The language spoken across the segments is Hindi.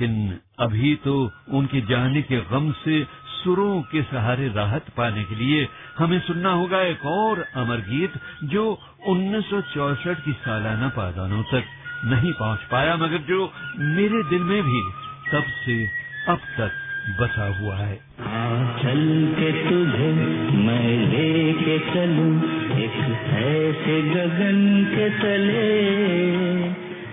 लेकिन अभी तो उनके जाने के गम से सुरों के सहारे राहत पाने के लिए हमें सुनना होगा एक और अमर गीत जो 1964 की सालाना पादानों तक नहीं पहुँच पाया, मगर जो मेरे दिल में भी तब से अब तक बसा हुआ है। चल के तुझे मैं लेके चलूँ, एक ऐसे गगन के तले।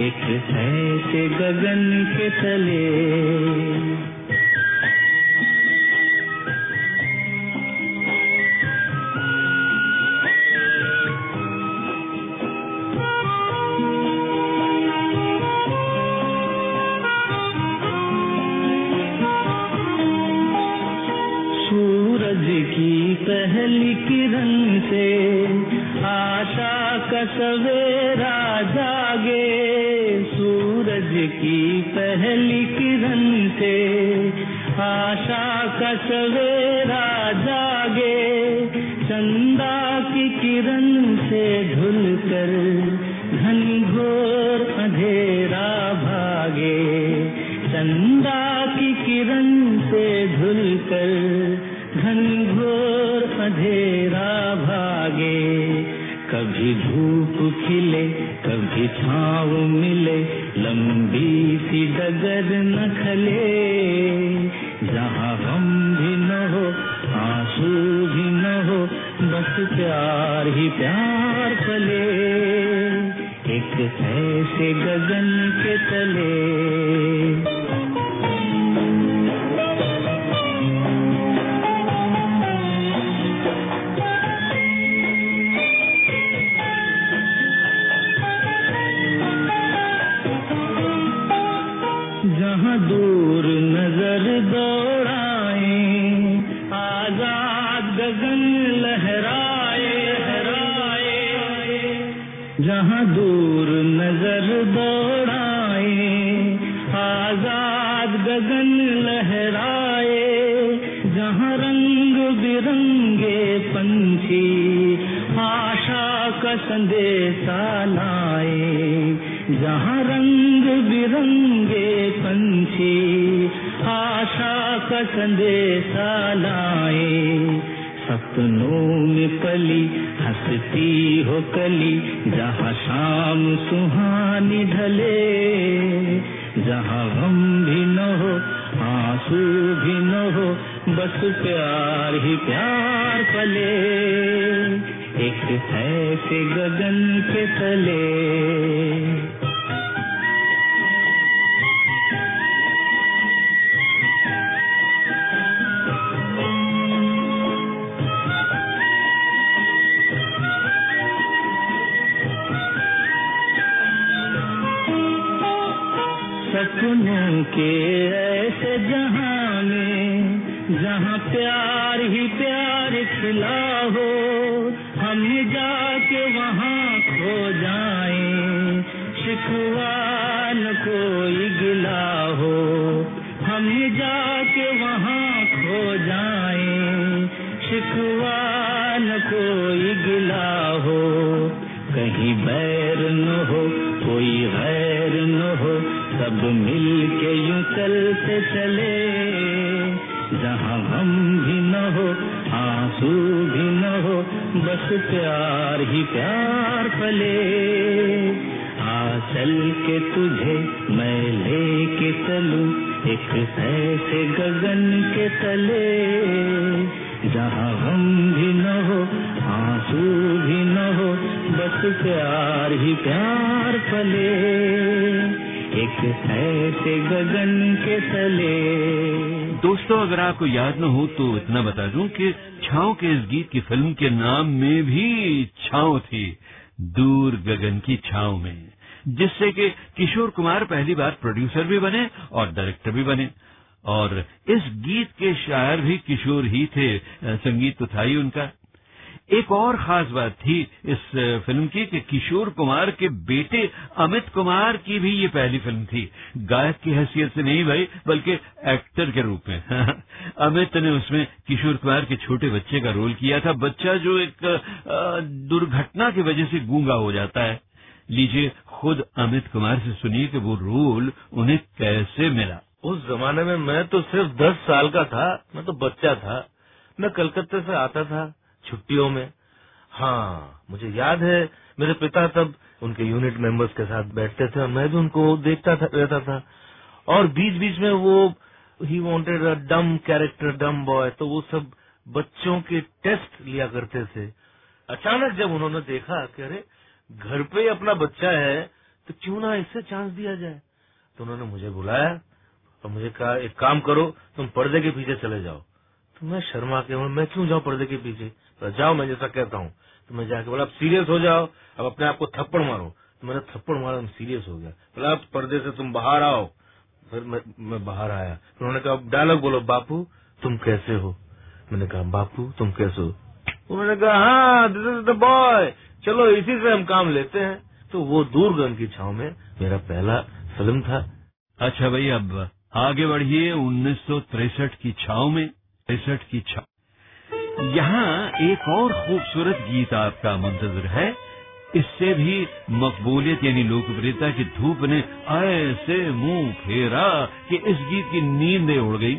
एक ऐसे गगन के तले। पहली किरण से आशा का सवेरा पहली किरण से। आशा का सवेरा जागे। चंदा की किरण से ढुल कर घनघोर अंधेरा भागे। चंदा की किरण से धुल कर घनघोर अंधेरा भागे। कभी धूप खिले, कभी छाव सी डगर न खले जहाँ हम भी न हो, आँसू भी न हो, बस प्यार ही प्यार फले एक ऐसे गगन के तले दूर नज़र दौड़ाए आज़ाद गगन लहराए लहराए। जहाँ दूर नज़र दौड़ाए संदेशा लाए सपनों में पली, हंसती हो कली, जहाँ शाम सुहानी ढले। जहाँ गम भी न हो, आँसू भी न हो, बस प्यार ही प्यार पले। एक ऐसे गगन के तले। सपनों के ऐसे जहाँ प्यार ही प्यार खिला हो, हम जाके वहाँ खो जाए। कोई गिला हो, हम जाके वहाँ सब मिल के यूँ चलते चले। जहाँ हम भी न हो, आँसू भी न हो, बस प्यार ही प्यार पले। आ चल के तुझे मैं लेके चलूँ, एक ऐसे गगन के तले। जहाँ हम भी न हो, आँसू भी न हो, बस प्यार ही प्यार पले। एक ऐसे गगन के तले। दोस्तों, अगर आपको याद न हो तो इतना बता दूँ कि छाव के इस गीत की फ़िल्म के नाम में भी छाव थी, दूर गगन की छाव में, जिससे कि किशोर कुमार पहली बार प्रोड्यूसर भी बने और डायरेक्टर भी बने। और इस गीत के शायर भी किशोर ही थे, संगीत तो था ही उनका। एक और खास बात थी इस फ़िल्म की कि किशोर कुमार के बेटे अमित कुमार की भी ये पहली फ़िल्म थी। गायक की हैसियत से नहीं भाई, बल्कि एक्टर के रूप में। अमित ने उसमें किशोर कुमार के छोटे बच्चे का रोल किया था। बच्चा जो एक दुर्घटना की वजह से गूँगा हो जाता है। लीजिए, खुद अमित कुमार से सुनिए कि वो रोल उन्हें कैसे मिला। उस जमाने में मैं तो सिर्फ़ दस साल का था, मैं तो बच्चा था। मैं कलकत्ते से आता था। छुट्टियों में। हाँ मुझे याद है, मेरे पिता तब उनके यूनिट मेंबर्स के साथ बैठते थे और मैं भी उनको देखता था, रहता था। और बीच बीच में वो ही वॉन्टेड अ डम कैरेक्टर डम बॉय तो वो सब बच्चों के टेस्ट लिया करते थे। अचानक जब उन्होंने देखा कि अरे, घर पे अपना बच्चा है तो क्यों ना इससे चांस दिया जाए? तो उन्होंने मुझे बुलाया और मुझे कहा, एक काम करो, तुम पर्दे के पीछे चले जाओ। मैं शर्मा के मैं क्यों जाऊँ पर्दे के पीछे? तो जाओ मैं जैसा कहता हूँ। तो मैं जाके बोला अब सीरियस हो जाओ अब अपने आप को थप्पड़ मारो। तो मैंने थप्पड़ मारा सीरियस हो गया। बोला अब पर्दे से तुम बाहर आओ। फिर मैं, मैं बाहर आया। फिर उन्होंने कहा डायलॉग बोलो बापू तुम कैसे हो? मैंने कहा बापू तुम कैसे हो? उन्होंने कहा हाँ दिस इज़ द बॉय चलो इसी से हम काम लेते हैं। तो वो दूरगन की छाव में मेरा पहला फ़िल्म था। अच्छा भाई अब आगे बढ़िए उन्नीस की छाव में। तिरसठ की छा यहाँ एक और खूबसूरत गीत आपका मंतजर है। इससे भी मकबूलियत यानी लोकप्रियता की धूप ने ऐसे मुँह फेरा कि इस गीत की नींदें उड़ गई।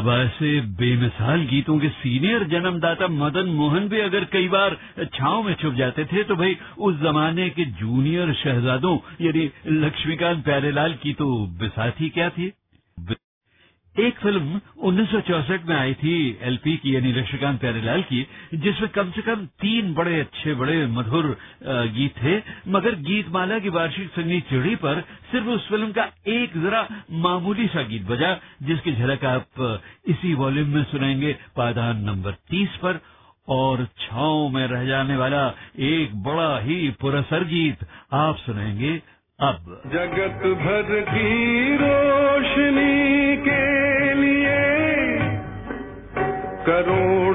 मेरी ऐसे बेमिसाल गीतों के सीनियर जन्मदाता मदन मोहन भी अगर कई बार छाव में छुप जाते थे तो भाई उस जमाने के जूनियर शहजादों, यानी लक्ष्मीकांत प्यारेलाल की तो बिसाथी क्या थी? एक फ़िल्म 1964 में आई थी एलपी की, यानी लक्ष्मीकांत प्यारेलाल की, जिसमें कम से कम तीन बड़े अच्छे, बड़े मधुर गीत थे। मगर गीतमाला की वार्षिक संगीत चिड़ी पर सिर्फ़ उस फ़िल्म का एक जरा मामूली सा गीत बजा, जिसकी झलक आप इसी वॉल्यूम में सुनेंगे पायदान नंबर तीस पर, और छाव में रह जाने वाला एक बड़ा ही पुरसर गीत आप सुनेंगे अब। जगत भर की रोशनी के करोड़ों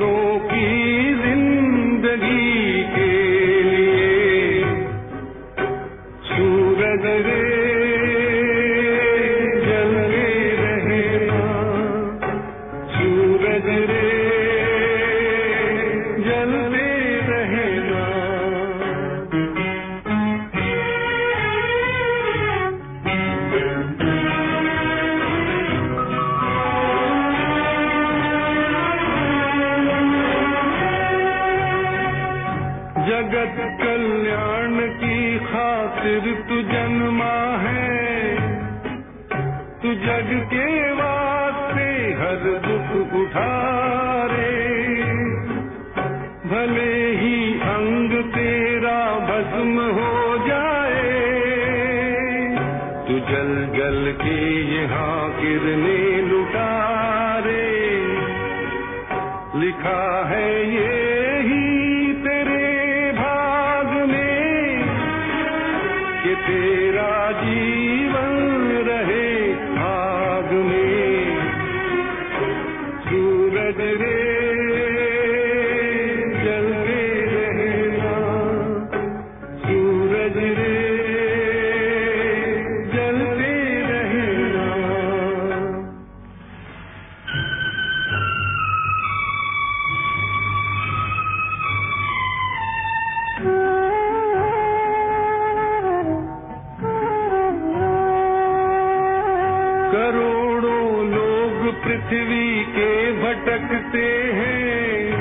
यहाँ किरने लुटारे लिखा है ये करोड़ों लोग पृथ्वी के भटकते हैं।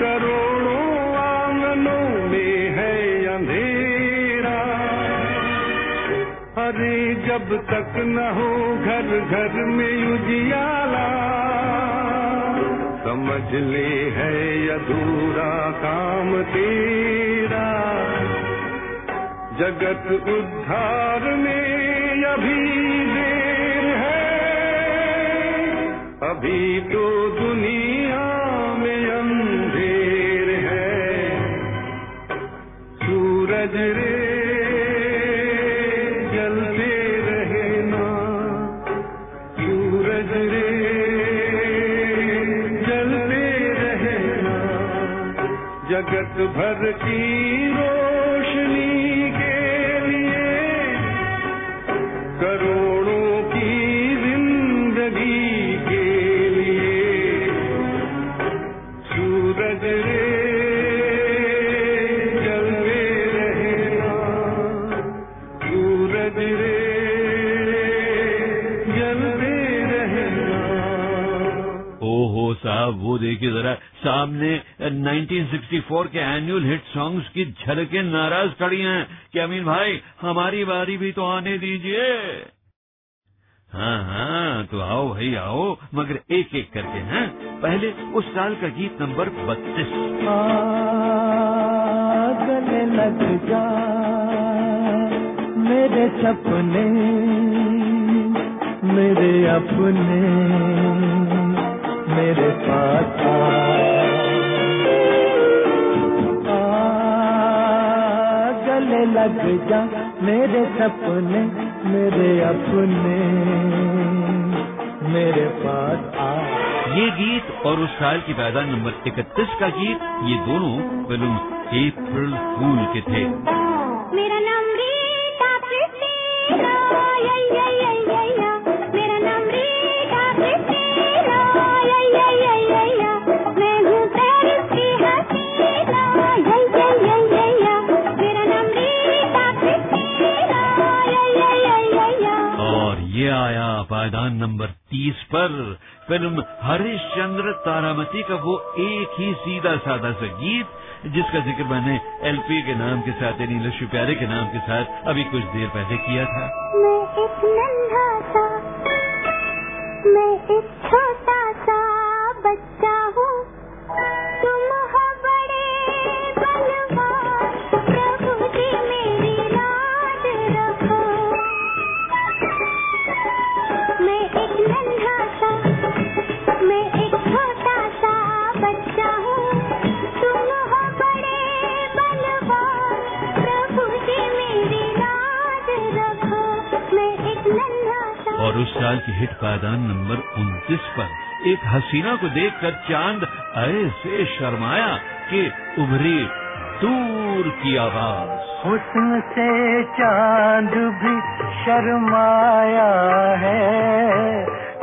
करोड़ों आंगनों में है अंधेरा। अरे जब तक न हो घर घर में उजियाला, समझ ले है अधूरा काम तेरा। जगत उद्धार में अभी अभी तो दुनिया में अंधेर है। सूरज रे जलते रहना सूरज रे जलते रहना जगत भर की रोशनी के लिए करोड़ों देखिए जरा, सामने 1964 के एनुअल हिट सॉन्ग्स की झलकें नाराज़ खड़ी हैं। कि अमीन भाई, हमारी बारी भी तो आने दीजिए। हाँ हाँ तो आओ भाई, आओ, मगर एक एक करके, हैं। पहले उस साल का गीत नंबर बत्तीस। लग जा, मेरे सपने, मेरे अपने। मेरे पास आ। गले लग जा मेरे सपने, मेरे अपने। मेरे पास आ। ये गीत और उस साल की पैदा नंबर इकतीस का गीत, ये दोनों फ़िल्म अप्रैल फूल के थे। पायदान नंबर तीस पर फ़िल्म हरिश्चंद्र तारामती का वो एक ही सीधा साधा सा गीत, जिसका ज़िक्र मैंने एलपी के नाम के साथ, यानी लक्ष्मी प्यारे के नाम के साथ अभी कुछ देर पहले किया था। मैं एक मैं एक छोटा सा बच्चा हूँ। उस साल की हिट पायदान नंबर 29 पर एक हसीना को देखकर चाँद ऐसे शर्माया कि उभरी दूर की आवाज़। हुस्न से चाँद भी शर्माया है,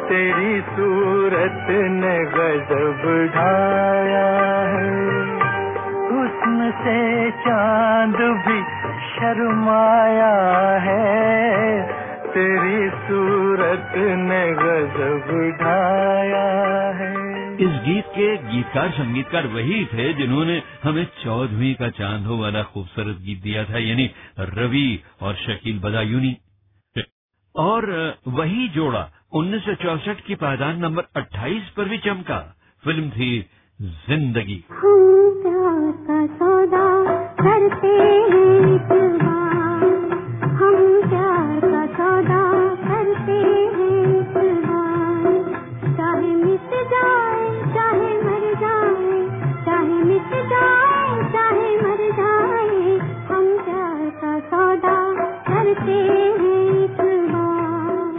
तेरी सूरत ने गजब ढाया है। हुस्न से चाँद भी शर्माया है तेरी सूरत ने गजब ढाया है। इस गीत के गीतकार संगीतकार वही थे जिन्होंने हमें चौदहवीं का चाँद हो वाला खूबसूरत गीत दिया था यानी रवि और शकील बदायूनी। और वही जोड़ा 1964 की पायदान नंबर 28 पर भी चमका फ़िल्म थी ज़िंदगी। का सौदा करते हैं हम प्यार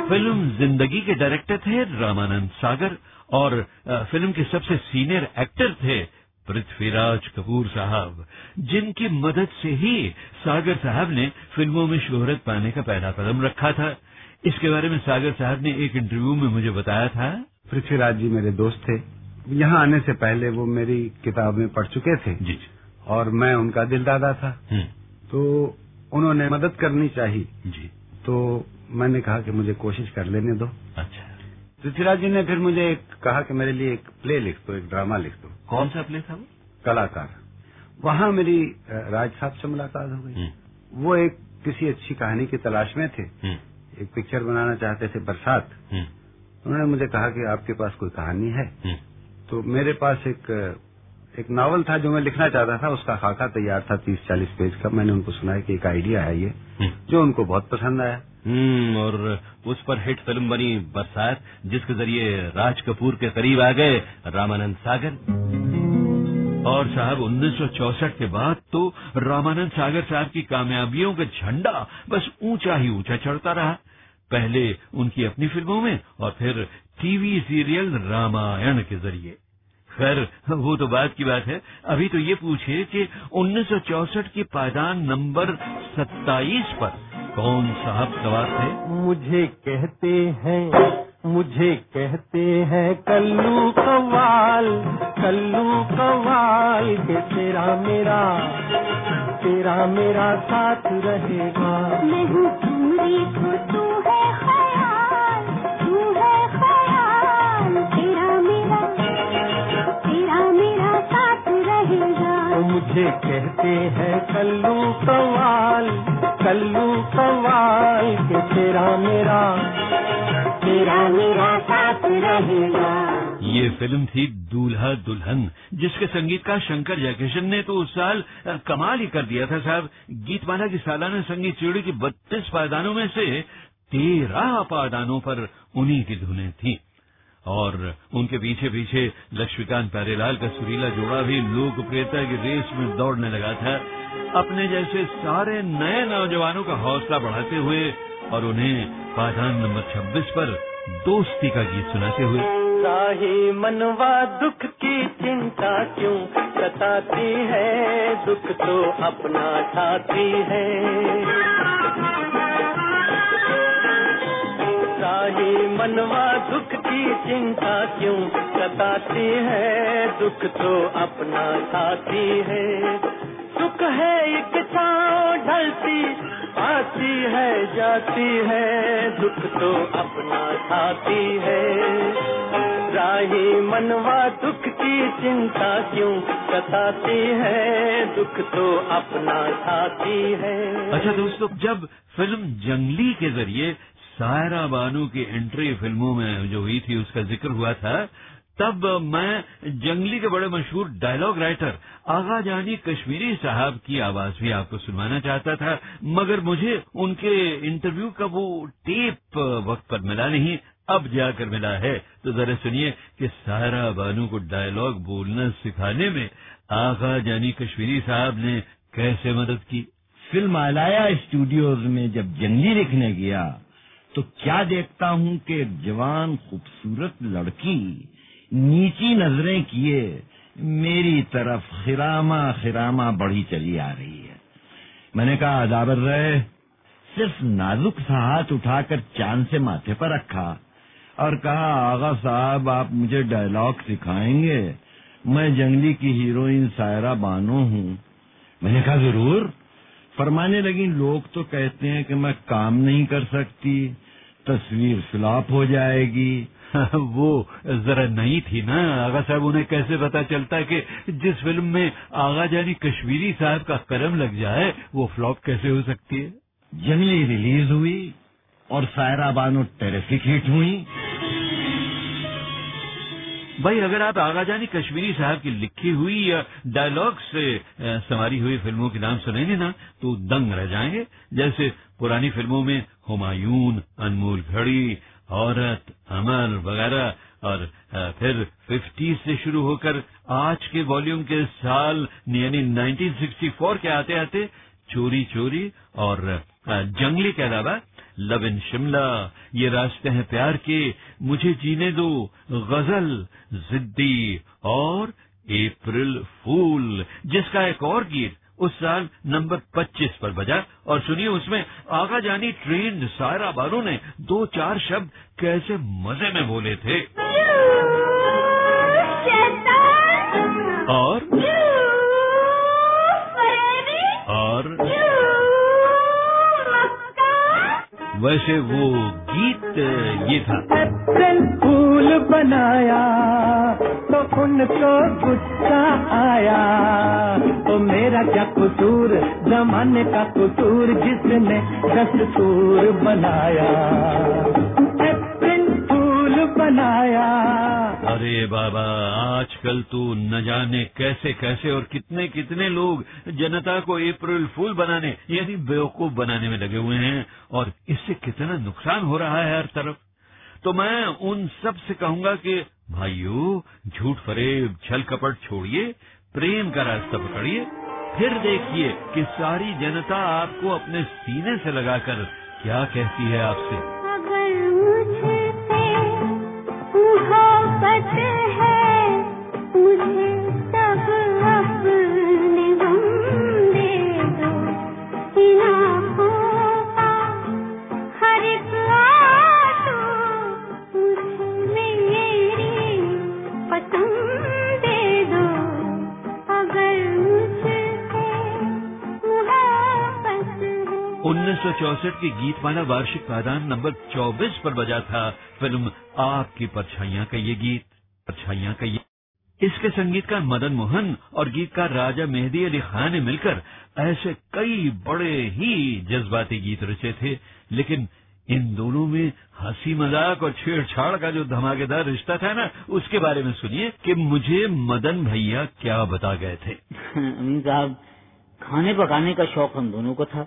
फ़िल्म ज़िंदगी के डायरेक्टर थे रामानंद सागर और फ़िल्म के सबसे सीनियर एक्टर थे पृथ्वीराज कपूर साहब जिनकी मदद से ही सागर साहब ने फ़िल्मों में शोहरत पाने का पहला कदम रखा था। इसके बारे में सागर साहब ने एक इंटरव्यू में मुझे बताया था। पृथ्वीराज जी मेरे दोस्त थे। यहाँ आने से पहले वो मेरी किताब में पढ़ चुके थे। जी। और मैं उनका दिलदादा था। हम्म, तो उन्होंने मदद करनी चाहिए। जी। तो मैंने कहा कि मुझे कोशिश कर लेने दो। अच्छा। पृथ्वीराज जी ने फिर मुझे एक कहा कि मेरे लिए एक प्ले लिख दो एक ड्रामा लिख दो। कौन सा प्ले था वो? कलाकार। वहाँ मेरी राज साहब से मुलाकात हो गई। हम्म, वो एक किसी अच्छी कहानी की तलाश में थे। हम्म, एक पिक्चर बनाना चाहते थे बरसात। हम्म, उन्होंने मुझे कहा कि आपके पास कोई कहानी है? तो मेरे पास एक एक नावल था जो मैं लिखना चाहता था उसका खाका तैयार था तीस चालीस पेज का। मैंने उनको सुनाया कि एक आइडिया है ये हम्म। जो उनको बहुत पसंद आया। हम्म और उस पर हिट फ़िल्म बनी बरसात जिसके ज़रिए राज कपूर के करीब आ गए रामानंद सागर। और साहब 1964 के बाद तो रामानंद सागर साहब की कामयाबियों का झंडा बस ऊँचा ही ऊँचा चढ़ता रहा। पहले उनकी अपनी फ़िल्मों में और फिर टीवी सीरियल रामायण के ज़रिए। खैर वो तो बात की बात है। अभी तो ये पूछे कि 1964 की पायदान नंबर 27 पर कौन साहब सवार थे? मुझे कहते हैं मुझे कहते हैं कल्लू कवाल कल्लू कवाल के तेरा मेरा तेरा मेरा साथ रहेगा। मैं हूँ तो तू है ख्याल। मुझे कहते हैं कल्लू कवाल कल्लू कवाल के तेरा मेरा तेरा मेरा साथ रहेगा। ये फ़िल्म थी दूल्हा दुल्हन जिसके संगीतकार शंकर जयकिशन ने तो उस साल कमाल ही कर दिया था साहब। गीतमाला की सालाना संगीत चिड़ी की बत्तीस पायदानों में से तेरह पायदानों पर उन्हीं की धुनें थीं। और उनके पीछे पीछे लक्ष्मीकांत प्यारेलाल का सुरीला जोड़ा भी लोकप्रियता की रेस में दौड़ने लगा था। अपने जैसे सारे नए नौजवानों का हौसला बढ़ाते हुए और उन्हें पायदान नंबर 26 पर दोस्ती का गीत सुनाते हुए। साही मनवा दुख की चिंता क्यों सताती है? दुख तो अपना ठाती है। मनवा दुख की चिंता क्यों सताती है? दुख तो अपना ठाती है। सुख है एक छाँव ढलती, आती है, जाती है। दुख तो अपना ठाती है। राही मनवा दुख की चिंता क्यों सताती है? दुख तो अपना ठाती है। अच्छा दोस्तों, जब फ़िल्म जंगली के ज़रिए सायरा बानू की एंट्री फ़िल्मों में जो हुई थी, उसका ज़िक्र हुआ था, तब मैं जंगली के बड़े मशहूर डायलॉग राइटर आगा जानी कश्मीरी साहब की आवाज़ भी आपको सुनवाना चाहता था, मगर मुझे उनके इंटरव्यू का वो टेप वक्त पर मिला नहीं, अब जाकर मिला है। तो जरा सुनिए कि सारा बानू को डायलॉग बोलना सिखाने में आगा जानी कश्मीरी साहब ने कैसे मदद की। फ़िल्म आलाया स्टूडियोज में जब जंगली लिखने गया तो क्या देखता हूँ कि एक जवान खूबसूरत लड़की नीची नज़रें किए, मेरी तरफ़ खिरामा खिरामा बढ़ी चली आ रही है। मैंने कहा अदाबर रहे। सिर्फ़ नाजुक सा हाथ उठाकर चाँद से माथे पर रखा और कहा, आगा साहब, आप मुझे डायलॉग सिखाएँगे। मैं जंगली की हीरोइन सायरा बानो हूँ। मैंने कहा, ज़रूर। फरमाने लगी, लोग तो कहते हैं कि मैं काम नहीं कर सकती। तस्वीर फ्लॉप हो जाएगी। वो जरा नई थी ना। आगा साहब उन्हें कैसे पता चलता कि जिस फ़िल्म में आगा जानी कश्मीरी साहब का कलम लग जाए वो फ्लॉप कैसे हो सकती है? जंगली रिलीज़ हुई और सायरा बानो टेरिफिक हिट हुई। भाई, अगर आप आगा जानी कश्मीरी साहब की लिखी हुई या डायलॉग से संवारी हुई फ़िल्मों के नाम सुनेंगे ना तो दंग रह जाएँगे। जैसे पुरानी फ़िल्मों में हुमायून, अनमोल घड़ी, औरत, अमर वगैरह, और फिर 50 से शुरू होकर आज के वॉल्यूम के साल, यानी 1964 के आते आते चोरी चोरी और जंगली के अलावा लव इन शिमला ये रास्ते हैं प्यार के मुझे जीने दो गज़ल जिद्दी और अप्रैल फूल जिसका एक और गीत उस साल नंबर 25 पर बजा और सुनिए उसमें आगा जानी ट्रेन सायरा बानो ने दो चार शब्द कैसे मज़े में बोले थे। और? और? वैसे वो गीत, ये था। एप्पल फूल बनाया तो उनको गुस्सा आया। तो मेरा क्या कसूर, जमाने का कसूर, जिसने दस्तूर बनाया। बनाया। अरे बाबा, आजकल तो न जाने कैसे कैसे और कितने कितने लोग जनता को अप्रैल फूल बनाने, यानी बेवकूफ़ बनाने में लगे हुए हैं और इससे कितना नुकसान हो रहा है हर तरफ़। तो मैं उन सबसे कहूँगा कि, भाइयों, झूठ फरेब, छल कपट छोड़िए, प्रेम का रास्ता पकड़िए, फिर देखिए कि सारी जनता आपको अपने सीने से लगाकर क्या कहती है आपसे। 1964 की गीतमाला वार्षिक पायदान नंबर 24 पर बजा था फ़िल्म आपकी परछाइयाँ का ये गीत परछाइयाँ का ये इसके संगीतकार मदन मोहन और गीतकार राजा मेहदी अली खान ने मिलकर ऐसे कई बड़े ही जज्बाती गीत रचे थे लेकिन इन दोनों में हँसी मज़ाक और छेड़छाड़ का जो धमाकेदार रिश्ता था ना उसके बारे में सुनिए कि मुझे मदन भैया क्या बता गए थे। अमीन साहब खाने पकाने का शौक हम दोनों को था।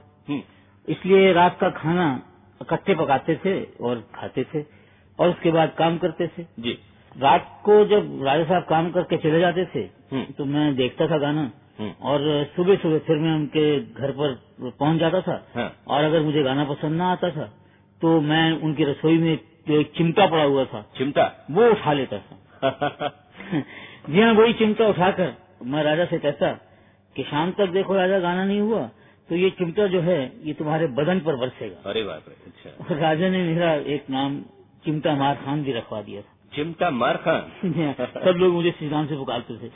इसलिए रात का खाना इकट्ठे पकाते थे और खाते थे और उसके बाद काम करते थे जी रात को जब राजा साहब काम करके चले जाते थे हम्म। तो मैं देखता था गाना हम्म। और सुबह सुबह फिर मैं उनके घर पर पहुँच जाता था हाँ। और अगर मुझे गाना पसंद ना आता था तो मैं उनकी रसोई में जो एक चिमटा पड़ा हुआ था चिमटा वो उठा लेता था जी हाँ वही चिमटा उठाकर मैं राजा से कहता कि शाम तक देखो राजा गाना नहीं हुआ तो ये चिमटा जो है ये तुम्हारे बदन पर बरसेगा। अरे बाप रे अच्छा। और राजा ने मेरा एक नाम चिमटा मार खान भी रखवा दिया था। चिमटा मार खान? सब लोग मुझे श्री नाम से पुकारते थे।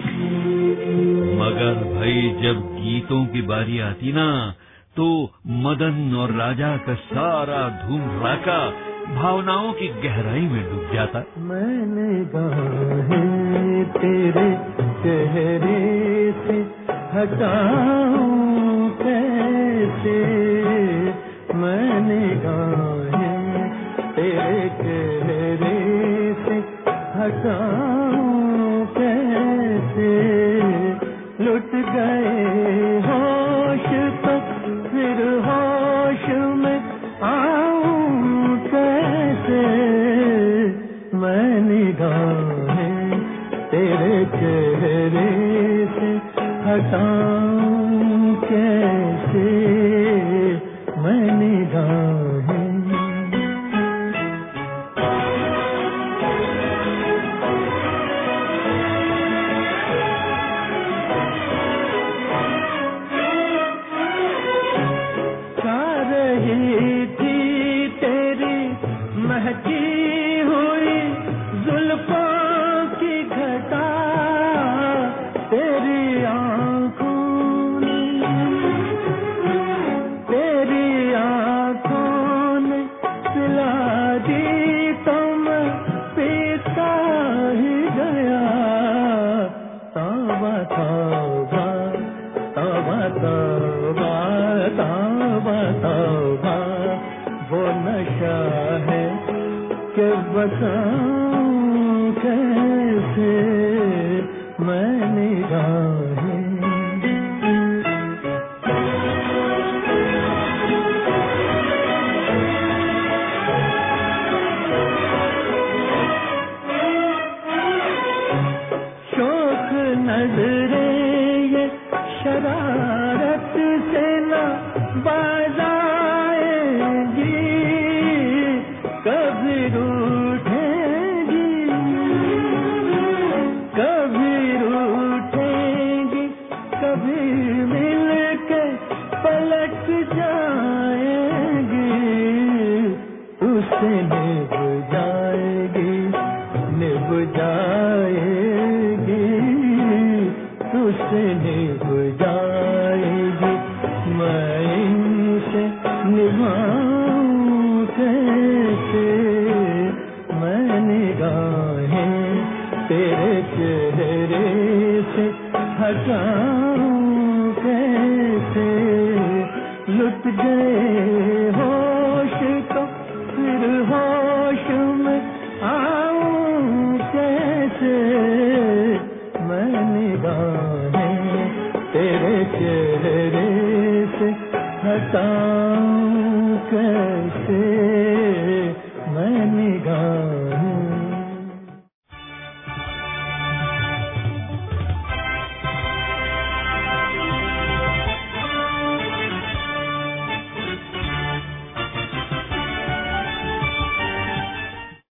मगर भाई जब गीतों की बारी आती ना तो मदन और राजा का सारा धूम धड़ाका भावनाओं की गहराई में डूब जाता। मैंने गाहें तेरे चेहरे से हटाऊं कैसे मैंने गाए तेरे चेहरे से कैसे? लुट गए होश तक फिर होश में आऊ कैसे? मैंने गाए तेरे चेहरे से हटाऊं 也许 के बताऊँ कैसे मैं निगाहें गए